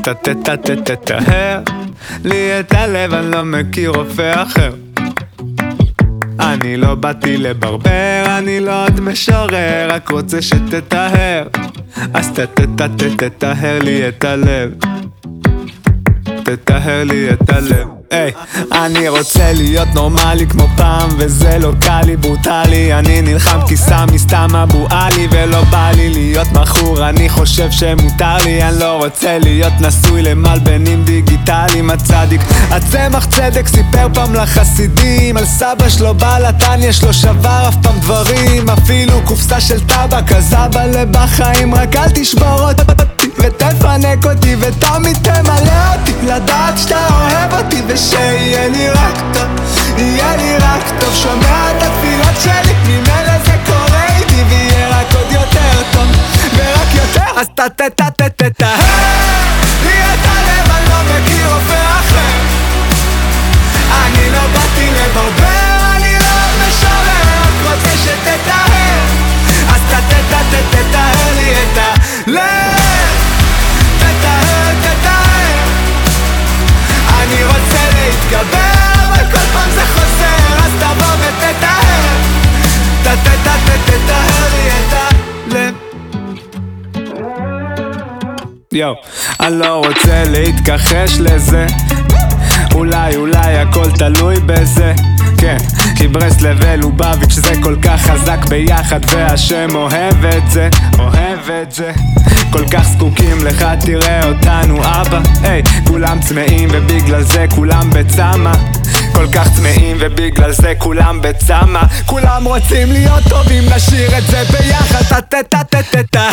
אז תטטטטטהר לי את הלב, אני לא מכיר רופא אחר. אני לא באתי לברבר, אני לא עוד משורר, רק רוצה שתטהר. אז תטטטטטהר לי את הלב תטהר לי את הלב היי, אני רוצה להיות נורמלי כמו פעם וזה לא קל לי, ברוטלי אני נלחם כי סמי סתם אבו עלי ולא בא לי להיות מכור. אני חושב שמותר לי, אני לא רוצה להיות נשוי למלבנים דיגיטליים. הצדיק הצמח צדק סיפר פעם לחסידים. על סבא שלו בלטן יש לו שבר אף פעם דברים. אפילו קופסה של טבק אז אבא לבחיים רק אל תשבור אותי ותפנק אותי ותמיד תמלא אותי. לדעת שאתה אוהב אותי ושיהיה לי רק טוב יהיה לי רק טוב. שומע את התפילות שלי ממילא זה קורה איתי ויהיה רק עוד יותר טוב ורק יותר. אז טה-טה-טה-טה-טה יואו, אני לא רוצה להתכחש לזה. אולי אולי הכל תלוי בזה. כן, כי ברסלב ולובביץ' זה כל כך חזק ביחד והשם אוהב את זה, אוהב את זה. כל כך זקוקים לך תראה אותנו אבא. היי, כולם צמאים ובגלל זה כולם בצמא. כל כך צמאים ובגלל זה כולם בצמא. כולם רוצים להיות טובים נשאיר את זה ביחד. טה טה טה טה טה